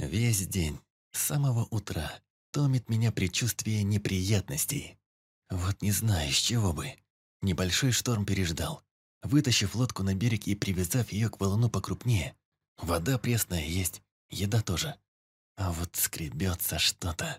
Весь день, с самого утра, томит меня предчувствие неприятностей. Вот не знаю, с чего бы. Небольшой шторм переждал. Вытащив лодку на берег и привязав ее к валуну покрупнее. Вода пресная есть, еда тоже. А вот скребется что-то.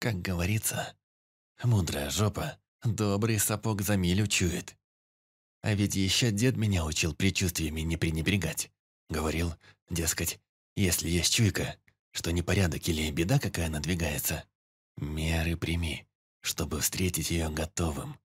Как говорится, мудрая жопа, добрый сапог за милю чует. А ведь еще дед меня учил предчувствиями не пренебрегать. Говорил, дескать, если есть чуйка, что непорядок или беда какая надвигается, меры прими, чтобы встретить ее готовым.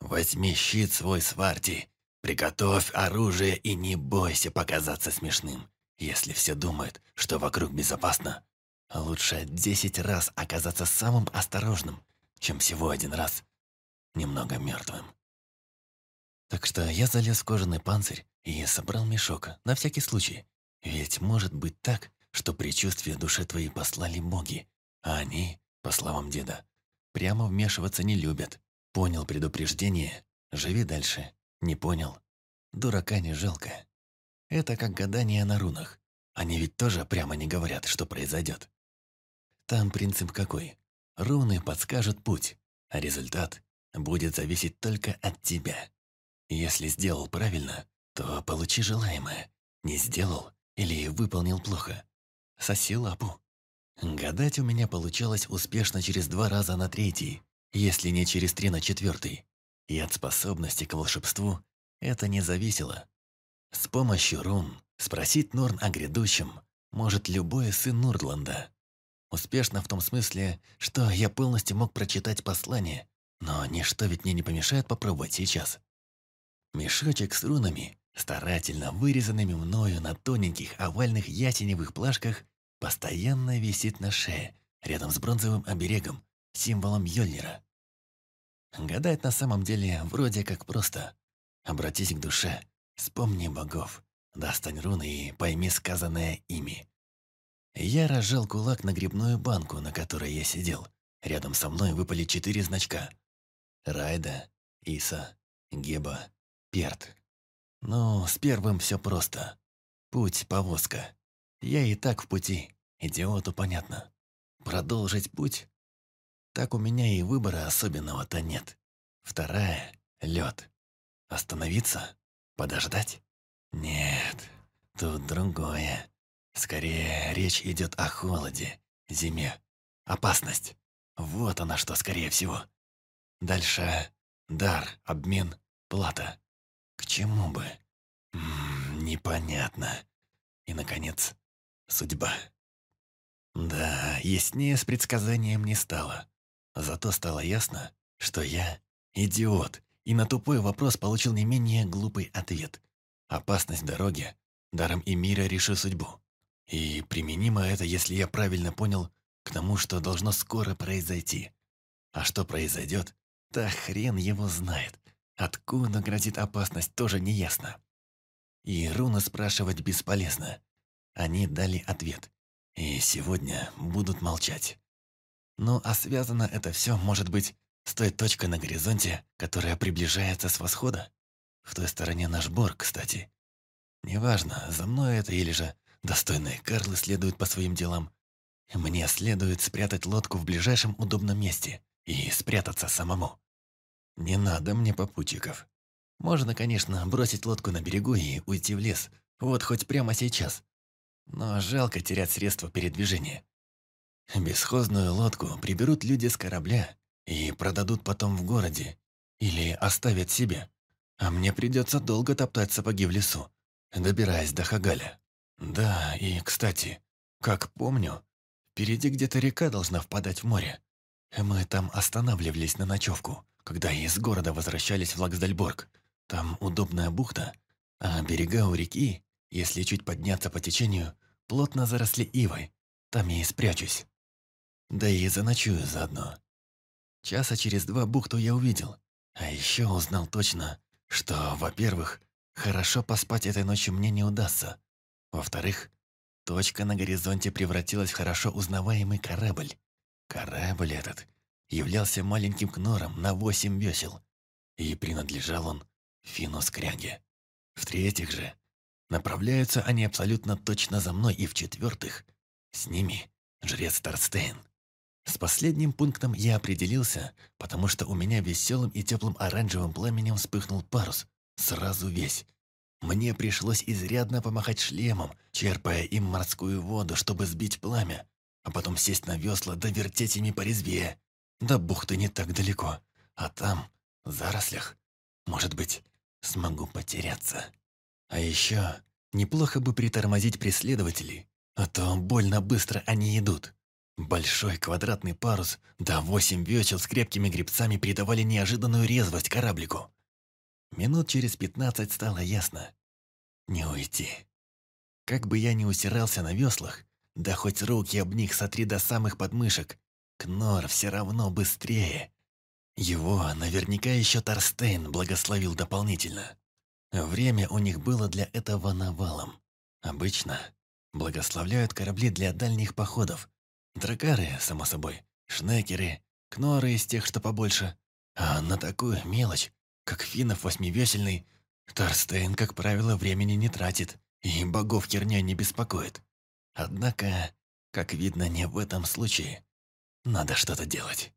Возьми щит свой сварти, приготовь оружие и не бойся показаться смешным. Если все думают, что вокруг безопасно, лучше десять раз оказаться самым осторожным, чем всего один раз немного мертвым. Так что я залез в кожаный панцирь и собрал мешок, на всякий случай. Ведь может быть так, что предчувствия душе твоей послали боги, а они, по словам деда, прямо вмешиваться не любят. Понял предупреждение, живи дальше. Не понял. Дурака не жалко. Это как гадание на рунах. Они ведь тоже прямо не говорят, что произойдет. Там принцип какой? Руны подскажут путь, а результат будет зависеть только от тебя. Если сделал правильно, то получи желаемое. Не сделал или выполнил плохо. Соси лапу. Гадать у меня получалось успешно через два раза на третий, если не через три на четвертый. И от способности к волшебству это не зависело. С помощью рун спросить Норн о грядущем может любой сын Нурдланда. Успешно в том смысле, что я полностью мог прочитать послание, но ничто ведь мне не помешает попробовать сейчас. Мешочек с рунами, старательно вырезанными мною на тоненьких овальных ясеневых плашках, постоянно висит на шее, рядом с бронзовым оберегом, символом Йольнира. Гадать на самом деле вроде как просто. Обратись к душе, вспомни богов, достань руны и пойми сказанное ими. Я разжал кулак на грибную банку, на которой я сидел. Рядом со мной выпали четыре значка. Райда, Иса, Геба, Перт. Ну, с первым все просто. Путь, повозка. Я и так в пути. Идиоту понятно. Продолжить путь? Так у меня и выбора особенного-то нет. Вторая — лед. Остановиться? Подождать? Нет, тут другое. Скорее, речь идет о холоде, зиме. Опасность. Вот она что, скорее всего. Дальше дар, обмен, плата. К чему бы? М -м, непонятно. И, наконец, судьба. Да, яснее с предсказанием не стало. Зато стало ясно, что я идиот, и на тупой вопрос получил не менее глупый ответ. Опасность дороги, даром и мира реши судьбу. И применимо это, если я правильно понял, к тому, что должно скоро произойти. А что произойдет, да хрен его знает. Откуда грозит опасность, тоже не ясно. И руны спрашивать бесполезно. Они дали ответ. И сегодня будут молчать. Ну, а связано это все, может быть, с той точкой на горизонте, которая приближается с восхода? В той стороне наш Бор, кстати. Неважно, за мной это или же достойные Карлы следуют по своим делам. Мне следует спрятать лодку в ближайшем удобном месте и спрятаться самому. Не надо мне попутчиков. Можно, конечно, бросить лодку на берегу и уйти в лес, вот хоть прямо сейчас. Но жалко терять средства передвижения. Бесхозную лодку приберут люди с корабля и продадут потом в городе или оставят себе. А мне придется долго топтать сапоги в лесу, добираясь до Хагаля. Да, и, кстати, как помню, впереди где-то река должна впадать в море. Мы там останавливались на ночевку, когда из города возвращались в Лаксдальборг. Там удобная бухта, а берега у реки, если чуть подняться по течению, плотно заросли ивой. Там я и спрячусь. Да и заночую заодно. Часа через два бухту я увидел. А еще узнал точно, что, во-первых, хорошо поспать этой ночью мне не удастся. Во-вторых, точка на горизонте превратилась в хорошо узнаваемый корабль. Корабль этот являлся маленьким кнором на восемь весел, и принадлежал он Фину Скряге. В-третьих же, направляются они абсолютно точно за мной, и в-четвертых, С ними жрец Тарстейн. С последним пунктом я определился, потому что у меня веселым и теплым оранжевым пламенем вспыхнул парус, сразу весь. Мне пришлось изрядно помахать шлемом, черпая им морскую воду, чтобы сбить пламя, а потом сесть на весла да вертеть ими порезвее. До бухты не так далеко, а там, в зарослях, может быть, смогу потеряться. А еще неплохо бы притормозить преследователей, а то больно быстро они идут. Большой квадратный парус, да восемь весел с крепкими гребцами придавали неожиданную резвость кораблику. Минут через пятнадцать стало ясно. Не уйти. Как бы я ни усирался на веслах, да хоть руки об них сотри до самых подмышек, Кнор все равно быстрее. Его наверняка еще Торстейн благословил дополнительно. Время у них было для этого навалом. Обычно благословляют корабли для дальних походов, Дракары, само собой, шнекеры, кноры из тех, что побольше. А на такую мелочь, как финнов восьмивесельный, Торстейн, как правило, времени не тратит и богов херня не беспокоит. Однако, как видно, не в этом случае. Надо что-то делать.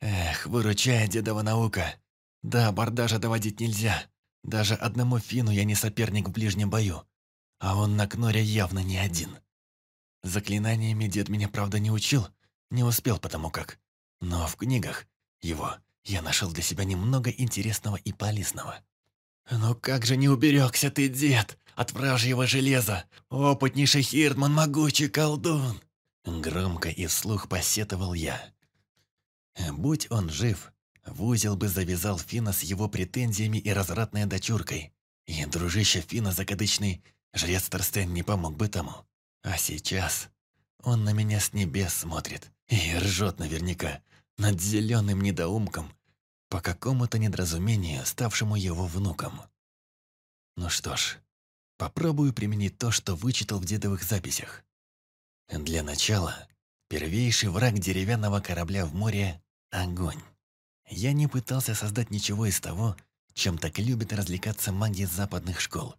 Эх, выручай, дедова наука. Да, бордажа доводить нельзя. Даже одному фину я не соперник в ближнем бою. А он на кноре явно не один. Заклинаниями дед меня, правда, не учил, не успел потому как. Но в книгах его я нашел для себя немного интересного и полезного. «Ну как же не уберегся ты, дед, от вражьего железа! Опытнейший Хирдман, могучий колдун!» Громко и вслух посетовал я. Будь он жив, в узел бы завязал Фина с его претензиями и развратной дочуркой. И дружище Фина закадычный, жрец Торстен не помог бы тому. А сейчас он на меня с небес смотрит и ржет наверняка над зеленым недоумком по какому-то недоразумению, ставшему его внуком. Ну что ж, попробую применить то, что вычитал в дедовых записях. Для начала, первейший враг деревянного корабля в море – огонь. Я не пытался создать ничего из того, чем так любят развлекаться маги западных школ.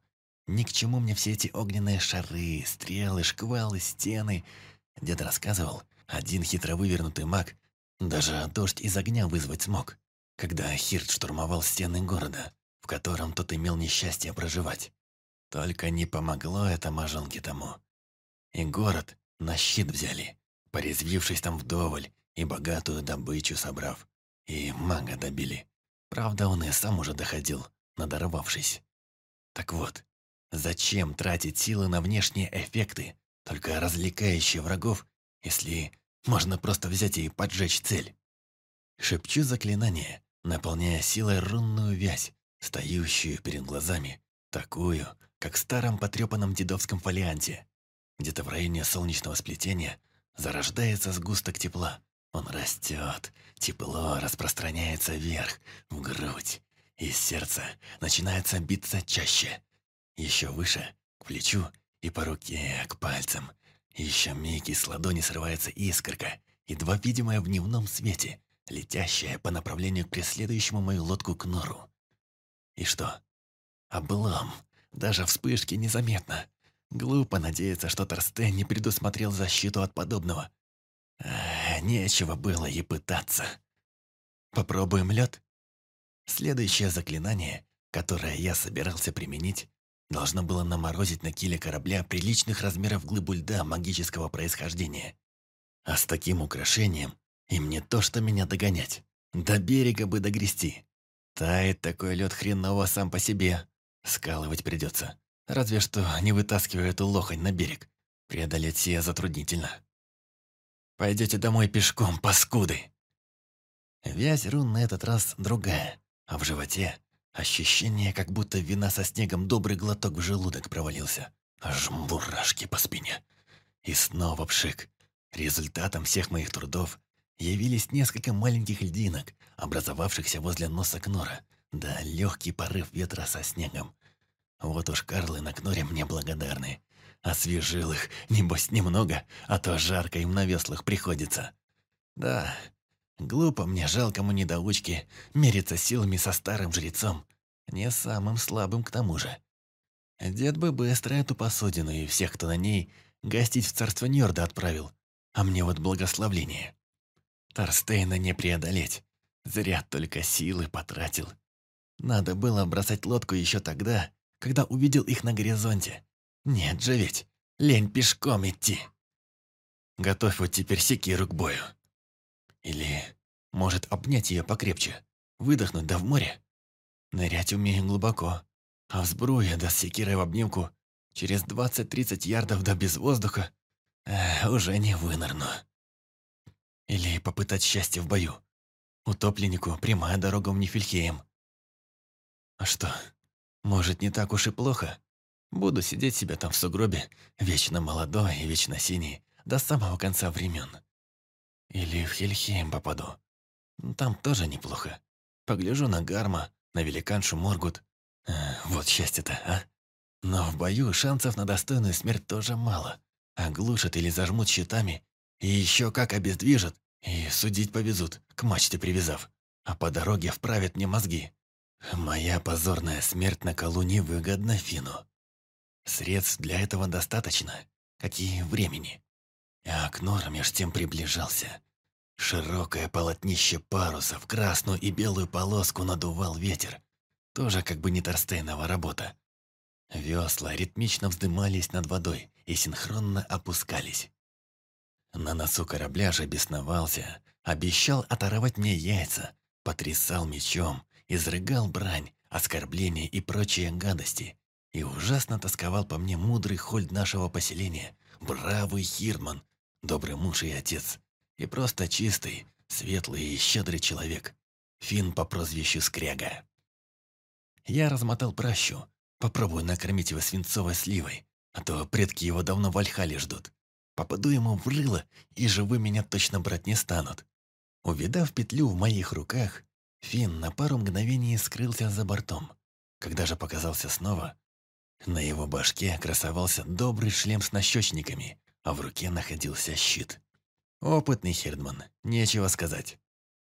Ни к чему мне все эти огненные шары, стрелы, шквалы, стены. Дед рассказывал, один хитро вывернутый маг даже дождь из огня вызвать смог, когда Хирт штурмовал стены города, в котором тот имел несчастье проживать. Только не помогло это мажонке тому. И город на щит взяли, порезвившись там вдоволь и богатую добычу собрав. И мага добили. Правда, он и сам уже доходил, надорвавшись. Так вот, Зачем тратить силы на внешние эффекты, только развлекающие врагов, если можно просто взять и поджечь цель? Шепчу заклинание, наполняя силой рунную вязь, стоящую перед глазами, такую, как в старом потрепанном дедовском фолианте. Где-то в районе солнечного сплетения зарождается сгусток тепла. Он растет, тепло распространяется вверх, в грудь, и сердце начинается биться чаще. Еще выше, к плечу и по руке, к пальцам. Еще миг с ладони срывается искорка, едва видимая в дневном свете, летящая по направлению к преследующему мою лодку к нору. И что? Облом. Даже вспышки незаметно. Глупо надеяться, что Торстен не предусмотрел защиту от подобного. Эх, нечего было и пытаться. Попробуем лед. Следующее заклинание, которое я собирался применить, должно было наморозить на киле корабля приличных размеров глыбу льда магического происхождения. А с таким украшением им не то что меня догонять. До берега бы догрести. Тает такой лед хреново сам по себе. Скалывать придется. Разве что не вытаскивая эту лохань на берег. Преодолеть сие затруднительно. Пойдете домой пешком, паскуды. Вязь рун на этот раз другая, а в животе Ощущение, как будто вина со снегом добрый глоток в желудок провалился. Аж мурашки по спине. И снова пшик. Результатом всех моих трудов явились несколько маленьких льдинок, образовавшихся возле носа Кнора, да легкий порыв ветра со снегом. Вот уж Карлы на Кноре мне благодарны. Освежил их, небось, немного, а то жарко им на веслах приходится. Да, Глупо мне жалкому недоучке мериться силами со старым жрецом, не самым слабым к тому же. Дед бы быстро эту посудину и всех, кто на ней, гостить в царство Ньорда отправил, а мне вот благословление. Торстейна не преодолеть, зря только силы потратил. Надо было бросать лодку еще тогда, когда увидел их на горизонте. Нет же ведь, лень пешком идти. Готовь вот теперь секиру к бою. Или, может, обнять ее покрепче, выдохнуть да в море? Нырять умею глубоко, а в сбруе да с секирой в обнимку через 20-30 ярдов да без воздуха э, уже не вынырну. Или попытать счастье в бою. Утопленнику прямая дорога в Нифельхейм. А что, может, не так уж и плохо? Буду сидеть себе там в сугробе, вечно молодой и вечно синий, до самого конца времен. Или в Хельхейм попаду. Там тоже неплохо. Погляжу на Гарма, на великаншу Моргут. Э, вот счастье-то, а? Но в бою шансов на достойную смерть тоже мало. Оглушат или зажмут щитами, и еще как обездвижат, и судить повезут, к мачте привязав. А по дороге вправят мне мозги. Моя позорная смерть на колу невыгодна Фину. Средств для этого достаточно, как и времени. А Кнор меж тем приближался. Широкое полотнище паруса в красную и белую полоску надувал ветер. Тоже как бы не Торстейнова работа. Весла ритмично вздымались над водой и синхронно опускались. На носу корабля же бесновался, обещал оторвать мне яйца, потрясал мечом, изрыгал брань, оскорбления и прочие гадости. И ужасно тосковал по мне мудрый хольд нашего поселения, бравый Хирман, добрый муж и отец, и просто чистый, светлый и щедрый человек, фин по прозвищу Скряга. Я размотал пращу, попробую накормить его свинцовой сливой, а то предки его давно в Альхале ждут. Попаду ему в рыло, и живы меня точно брать не станут. Увидав петлю в моих руках, Финн на пару мгновений скрылся за бортом. Когда же показался снова, на его башке красовался добрый шлем с нащечниками, а в руке находился щит. Опытный Хердман, нечего сказать.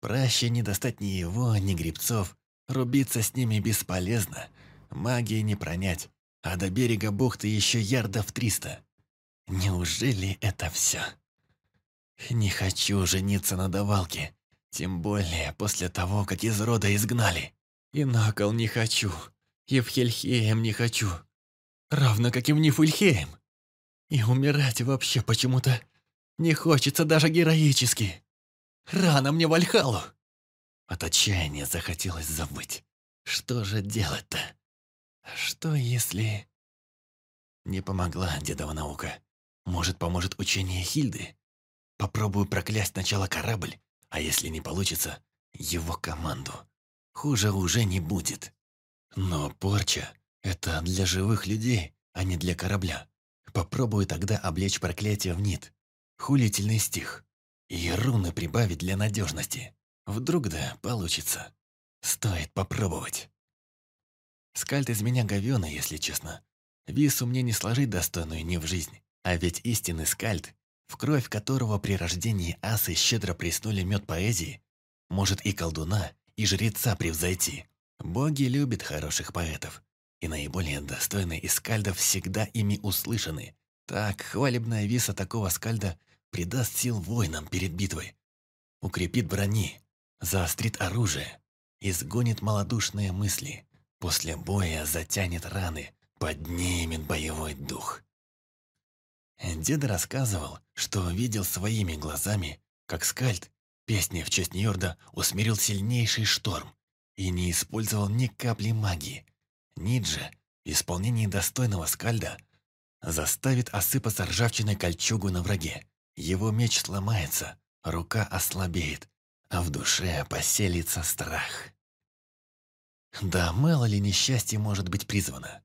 Праще не достать ни его, ни грибцов, рубиться с ними бесполезно, магии не пронять, а до берега бухты еще ярдов триста. Неужели это все? Не хочу жениться на давалке, тем более после того, как из рода изгнали. И на кол не хочу, и в Хельхеем не хочу, равно как и в Нифульхеем. И умирать вообще почему-то не хочется даже героически. Рано мне в Альхалу. От отчаяния захотелось забыть. Что же делать-то? Что если... Не помогла дедова наука. Может, поможет учение Хильды? Попробую проклясть сначала корабль, а если не получится, его команду. Хуже уже не будет. Но порча — это для живых людей, а не для корабля. Попробую тогда облечь проклятие в нит. Хулительный стих. И руны прибавить для надежности. Вдруг да получится. Стоит попробовать. Скальд из меня говёный, если честно. Вису мне не сложить достойную ни в жизнь. А ведь истинный скальд, в кровь которого при рождении асы щедро приснули мед поэзии, может и колдуна, и жреца превзойти. Боги любят хороших поэтов, и наиболее достойные из скальдов всегда ими услышаны. Так, хвалебная виса такого скальда придаст сил воинам перед битвой, укрепит брони, заострит оружие, изгонит малодушные мысли, после боя затянет раны, поднимет боевой дух. Дед рассказывал, что видел своими глазами, как Скальд, песни в честь Ньорда, усмирил сильнейший шторм и не использовал ни капли магии. Ниджи, в исполнении достойного Скальда, заставит осыпаться ржавчиной кольчугу на враге. Его меч сломается, рука ослабеет, а в душе поселится страх. Да мало ли несчастье может быть призвано.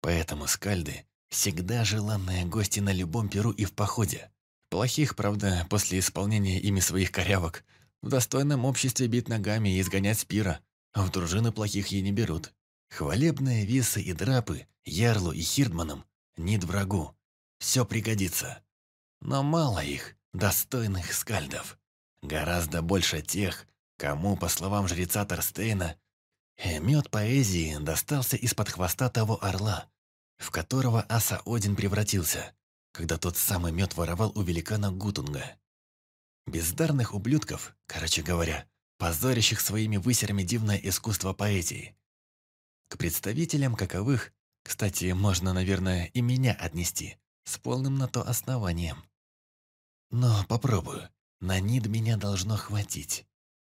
Поэтому скальды Всегда желанные гости на любом перу и в походе. Плохих, правда, после исполнения ими своих корявок. В достойном обществе бить ногами и изгонять с пира, а в дружины плохих ей не берут. Хвалебные висы и драпы, ярлу и хирдманам, нид врагу. Все пригодится. Но мало их, достойных скальдов. Гораздо больше тех, кому, по словам жреца Торстейна, мед поэзии достался из-под хвоста того орла, в которого Аса Один превратился. когда тот самый мед воровал у великана Гутунга. Бездарных ублюдков, короче говоря, позорящих своими высерами дивное искусство поэзии. К представителям каковых, кстати, можно, наверное, и меня отнести, с полным на то основанием. Но попробую. На нид меня должно хватить.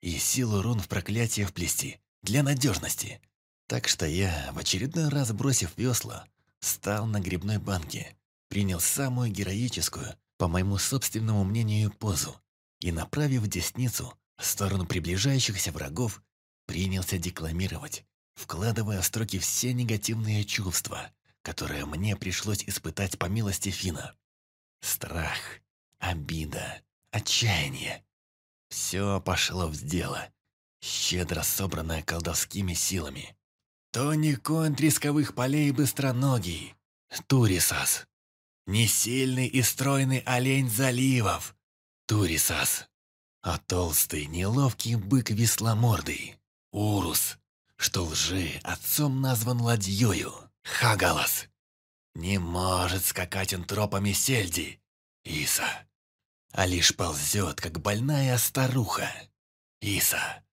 И силу рун в проклятие вплести, для надежности. Так что я, в очередной раз бросив весла, встал на грибной банке, принял самую героическую, по моему собственному мнению, позу и, направив десницу в сторону приближающихся врагов, принялся декламировать, вкладывая в строки все негативные чувства, которые мне пришлось испытать по милости Фина. Страх, обида, отчаяние. Все пошло в дело, щедро собранное колдовскими силами. Тони конь тресковых полей быстроногий. Турисас. Несильный и стройный олень заливов. Турисас. А толстый, неловкий бык весломордый. Урус, что лжи отцом назван ладьёю. Хагалас. Не может скакать он тропами сельди. Иса. А лишь ползет, как больная старуха. Иса.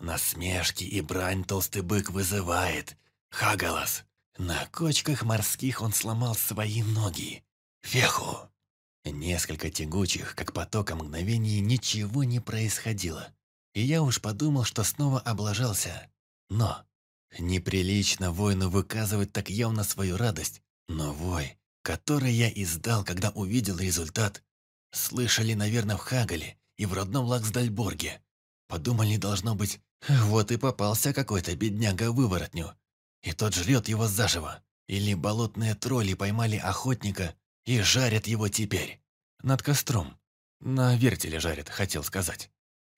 Насмешки и брань толстый бык вызывает. Хагалас. На кочках морских он сломал свои ноги. Феху. Несколько тягучих, как потока мгновений, ничего не происходило. И я уж подумал, что снова облажался. Но неприлично воину выказывать так явно свою радость. Но вой, который я издал, когда увидел результат, слышали, наверное, в Хагале и в родном Лаксдальборге. Подумали, должно быть, вот и попался какой-то бедняга-выворотню. И тот жрет его заживо. Или болотные тролли поймали охотника и жарят его теперь. Над костром. На вертеле жарят, хотел сказать.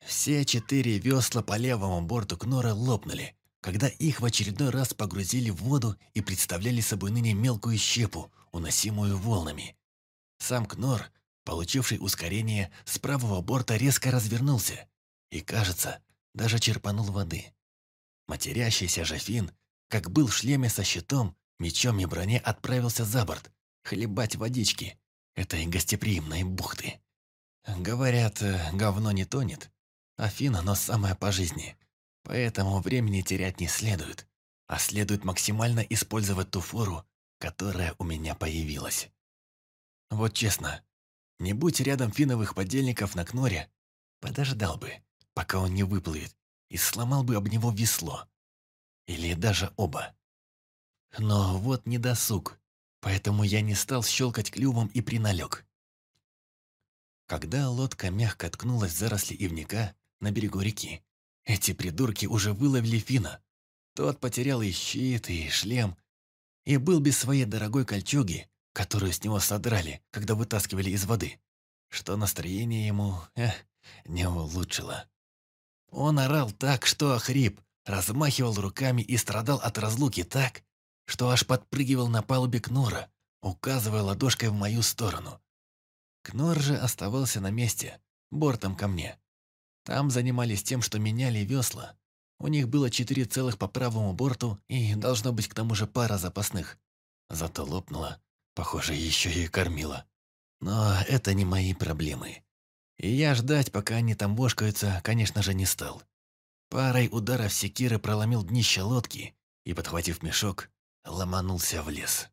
Все четыре весла по левому борту Кнора лопнули, когда их в очередной раз погрузили в воду и представляли собой ныне мелкую щепу, уносимую волнами. Сам Кнор, получивший ускорение, с правого борта резко развернулся и, кажется, даже черпанул воды. Матерящийся Жафин, как был в шлеме со щитом, мечом и броне отправился за борт, хлебать водички этой гостеприимной бухты. Говорят, э, говно не тонет, Афина, но самое по жизни. Поэтому времени терять не следует, а следует максимально использовать ту фору, которая у меня появилась. Вот честно, не будь рядом финовых подельников на Кноре, подождал бы, пока он не выплывет, и сломал бы об него весло. Или даже оба. Но вот не досуг, поэтому я не стал щелкать клювом и приналег. Когда лодка мягко ткнулась в заросли ивника на берегу реки, эти придурки уже выловили Фина. Тот потерял и щит, и шлем, и был без своей дорогой кольчуги, которую с него содрали, когда вытаскивали из воды, что настроение ему, эх, не улучшило. Он орал так, что охрип, размахивал руками и страдал от разлуки так, что аж подпрыгивал на палубе Кнора, указывая ладошкой в мою сторону. Кнор же оставался на месте, бортом ко мне. Там занимались тем, что меняли весла. У них было четыре целых по правому борту и, должно быть, к тому же пара запасных. Зато лопнула, похоже, еще и кормила. Но это не мои проблемы. И я ждать, пока они там бошкаются, конечно же, не стал. Парой ударов секиры проломил днище лодки и, подхватив мешок, ломанулся в лес.